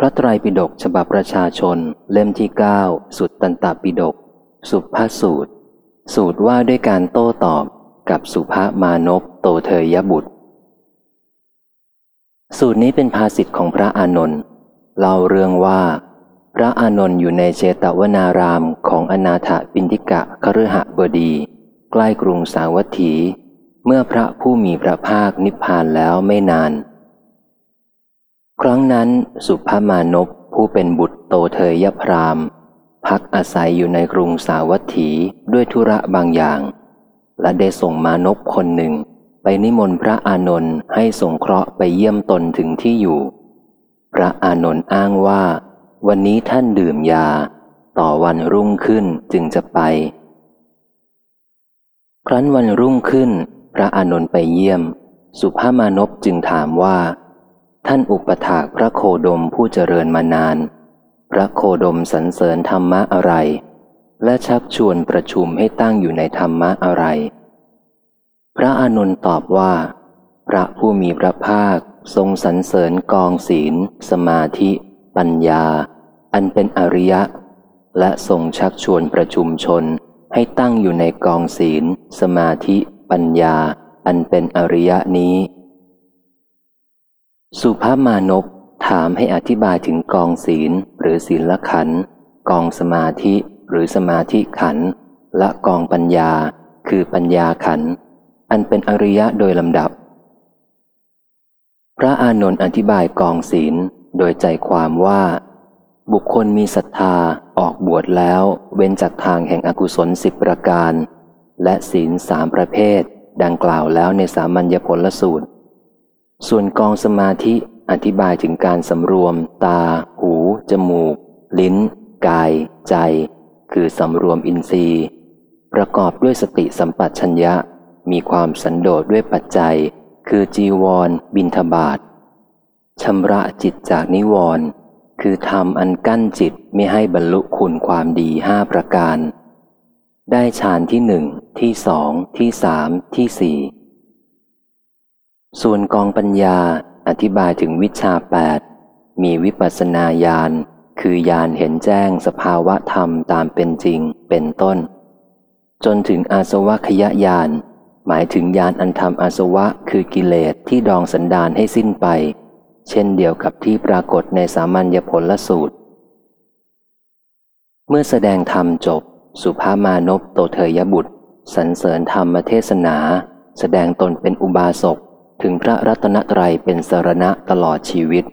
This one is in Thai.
พระไตรปิฎกฉบับประชาชนเล่มที่เก้าสุดตันตปิฎกสุภาสูตร สูตรว่าด้วยการโต้ตอบกับสุภามานพโตเทยบุตร สูตรนี้เป็นภาษิตของพระอานนท์เล่าเรื่องว่า พระอานนท์อยู่ในเชตวนารามของอนาถปินทิกะคฤหบดี ใกล้กรุงสาวัตถี เมื่อพระผู้มีพระภาคนิพพานแล้วไม่นาน ครั้งนั้นสุภามานพผู้เป็นบุตรโตเทยพรามพักอาศัยอยู่ในกรุงสาวัตถีด้วยธุระบางอย่าง และได้ส่งมานพคนหนึ่ง ไปนิมนต์พระอานนท์ให้สงเคราะห์ไปเยี่ยมตนถึงที่อยู่ พระอานนท์อ้างว่า วันนี้ท่านดื่มยา ต่อวันรุ่งขึ้นจึงจะไป ครั้นวันรุ่งขึ้น พระอานนท์ไปเยี่ยม สุภามานพจึงถามว่า ท่านอุปถากพระโคดมผู้เจริญมานาน พระโคดมสรรเสริญธรรมะอะไร และชักชวนประชุมให้ตั้งอยู่ในธรรมะอะไร พระอานนตอบว่า พระผู้มีพระภาคทรงสรรเสริญกองศีล สมาธิ ปัญญา อันเป็นอริยะ และทรงชักชวนประชุมชนให้ตั้งอยู่ในกองศีล สมาธิ ปัญญา อันเป็นอริยะนี้ สุภาพมานพถามให้อธิบายถึงกองศีลหรือศีลขันธ์กองสมาธิหรือสมาธิขันธ์และกองปัญญาคือปัญญาขันธ์อันเป็นอริยะโดยลำดับ พระอานนท์อธิบายกองศีลโดยใจความว่า บุคคลมีศรัทธาออกบวชแล้วเว้นจากทางแห่งอกุศลสิบประการ และศีลสามประเภท ดังกล่าวแล้วในสามัญญผลสูตร ส่วนกองสมาธิอธิบายถึงการสำรวม ตา หู จมูก ลิ้น กาย ใจ คือสำรวมอินทรีย์ ประกอบด้วยสติสัมปชัญญะ มีความสันโดษด้วยปัจจัย คือจีวร บินทบาทชำระจิตจากนิวรณ์คือทำอันกั้นจิตไม่ให้บรรลุคุณความดีห้าประการ ได้ฌานที่หนึ่งที่สองที่สามที่สี่ ส่วนกองปัญญาอธิบายถึงวิชาแปดมีวิปัสสนาญาณคือญาณเห็นแจ้งสภาวะธรรมตามเป็นจริงเป็นต้น จนถึงอาสวะขยะญาณหมายถึงญาณอันทำอาสวะคือกิเลสที่ดองสันดานให้สิ้นไป เช่นเดียวกับที่ปรากฏในสามัญญผลละสูตร เมื่อแสดงธรรมจบ สุภามานพโตเทยบุตรสรรเสริญธรรมเทศนา แสดงตนเป็นอุบาสก ถึงพระรัตนตรัยเป็นสรณะตลอดชีวิต